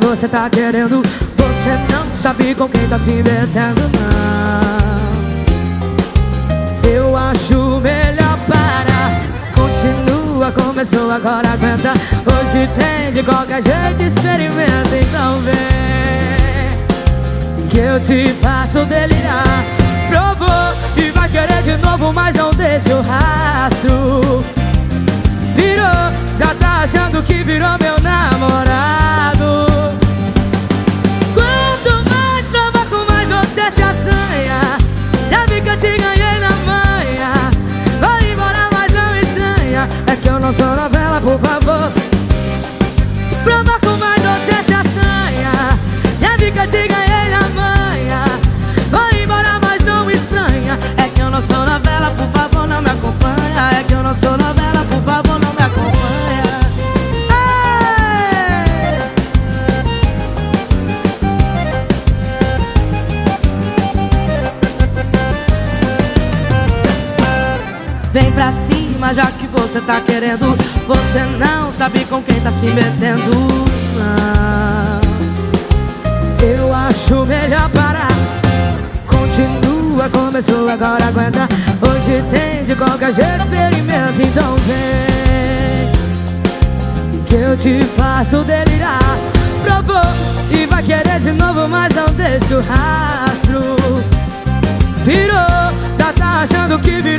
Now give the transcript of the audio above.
você tá querendo Você não sabe com quem tá se metendo, não. Eu acho melhor parar. Continua, começou, agora aguenta. Hoje tem, de qualquer jeito experimenta Então vem Que eu te faço delirar. Provou e vai querer de novo Mas não deixa o rastro. Virou, já tá achando que virou meu por favor Provoco, mais você se assanha Já vi que eu te ganhei na manha Vai embora, mas não estranha. É que eu não sou novela, por favor, não me acompanha. É que eu não sou novela, por favor, não me acompanha. Ei! Vem pra cima já que você tá querendo Você não sabe com quem tá se metendo. Não. Eu acho melhor parar. Continua, começou, agora aguenta. Hoje tem de qualquer jeito experimenta Então vem. Que eu te faço delirar. Provou e vai querer de novo Mas não deixa o rastro. Virou, já tá achando que virou